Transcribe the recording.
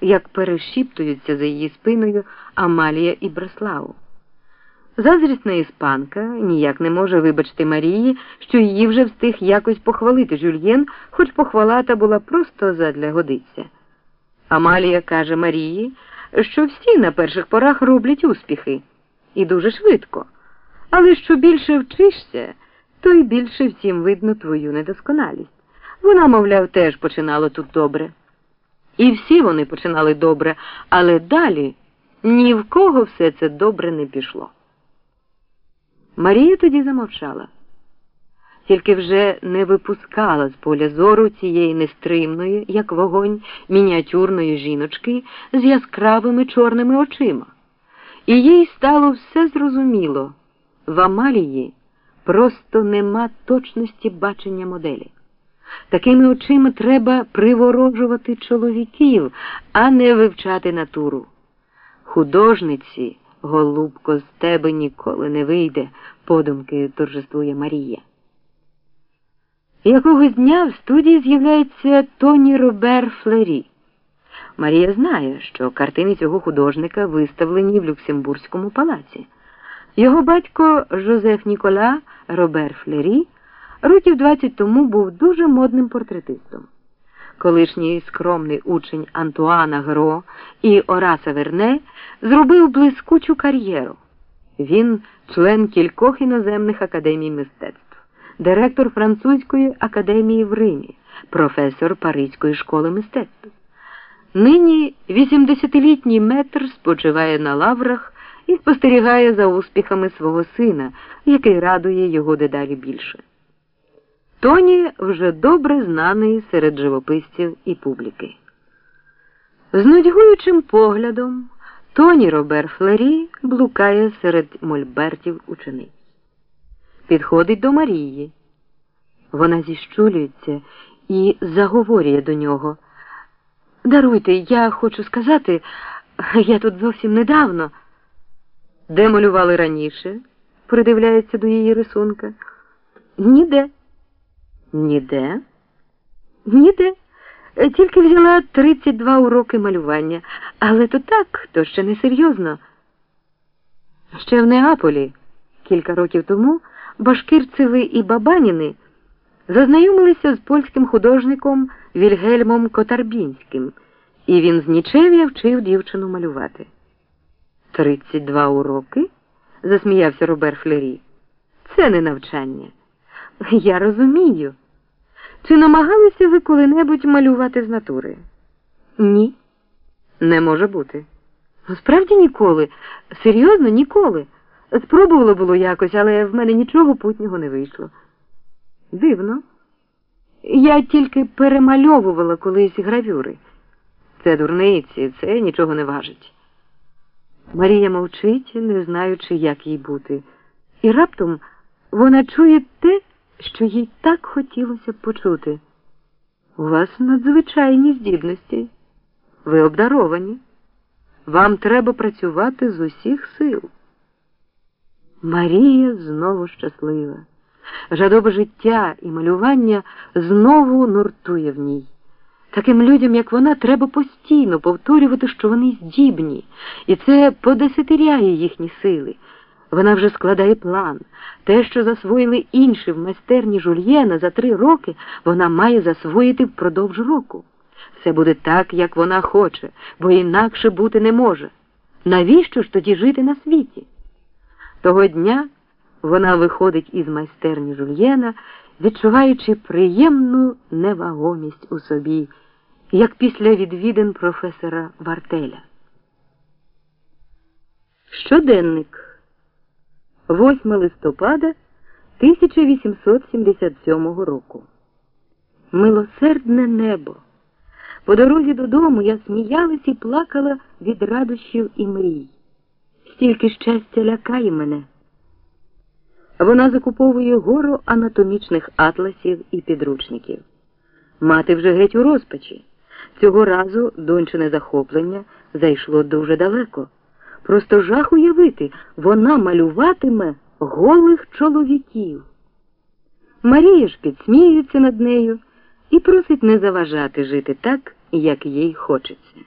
як перешіптуються за її спиною Амалія і Бреслау. Зазрісна іспанка ніяк не може вибачити Марії, що її вже встиг якось похвалити Жюльєн, хоч похвала та була просто задля годиться. Амалія каже Марії, що всі на перших порах роблять успіхи і дуже швидко. Але що більше вчишся, то й більше всім видно твою недосконалість. Вона, мовляв, теж починала тут добре. І всі вони починали добре, але далі ні в кого все це добре не пішло. Марія тоді замовчала, тільки вже не випускала з поля зору цієї нестримної, як вогонь, мініатюрної жіночки з яскравими чорними очима. І їй стало все зрозуміло в Амалії просто нема точності бачення моделі. Такими очима треба приворожувати чоловіків, а не вивчати натуру. Художниці, голубко, з тебе ніколи не вийде, подумки торжествує Марія. Якогось дня в студії з'являється Тоні Робер Флері. Марія знає, що картини цього художника виставлені в Люксембурзькому палаці. Його батько Жозеф Нікола Робер Флері років 20 тому був дуже модним портретистом. Колишній скромний учень Антуана Гро і Ораса Верне зробив блискучу кар'єру. Він член кількох іноземних академій мистецтв, директор французької академії в Римі, професор Паризької школи мистецтв. Нині 80-літній метр спочиває на лаврах і спостерігає за успіхами свого сина, який радує його дедалі більше. Тоні вже добре знаний серед живописців і публіки. З нудьгуючим поглядом Тоні Робер Флері блукає серед мольбертів учениць. Підходить до Марії. Вона зіщулюється і заговорює до нього. Даруйте, я хочу сказати, я тут зовсім недавно. Де малювали раніше? придивляється до її рисунка. Ніде. Ніде? Ніде. Тільки взяла 32 уроки малювання, але то так, то ще не серйозно. Ще в Неаполі кілька років тому Башкирцеви і Бабаніни зазнайомилися з польським художником Вільгельмом Котарбінським, і він з нічев'я вчив дівчину малювати. Тридцять два уроки? засміявся Робер Флері. Це не навчання. Я розумію. Чи намагалися ви коли-небудь малювати з натури? Ні. Не може бути. Ну, справді ніколи. Серйозно, ніколи. Спробувало було якось, але в мене нічого путнього не вийшло. Дивно. Я тільки перемальовувала колись гравюри. Це дурниці, це нічого не важить. Марія мовчить, не знаючи, як їй бути. І раптом вона чує те, що їй так хотілося б почути. У вас надзвичайні здібності. Ви обдаровані. Вам треба працювати з усіх сил. Марія знову щаслива. Жадоба життя і малювання знову нуртує в ній. Таким людям, як вона, треба постійно повторювати, що вони здібні, і це подесятиряє їхні сили. Вона вже складає план. Те, що засвоїли інші в майстерні жульєна за три роки, вона має засвоїти впродовж року. Все буде так, як вона хоче, бо інакше бути не може. Навіщо ж тоді жити на світі? Того дня вона виходить із майстерні жульєна, відчуваючи приємну невагомість у собі, як після відвідин професора Вартеля. Щоденник. 8 листопада 1877 року. Милосердне небо. По дорозі додому я сміялась і плакала від радощів і мрій. Стільки щастя лякає мене. Вона закуповує гору анатомічних атласів і підручників. Мати вже геть у розпачі. Цього разу дончине захоплення зайшло дуже далеко. Просто жах уявити, вона малюватиме голих чоловіків. Марія ж підсміюється над нею і просить не заважати жити так, як їй хочеться.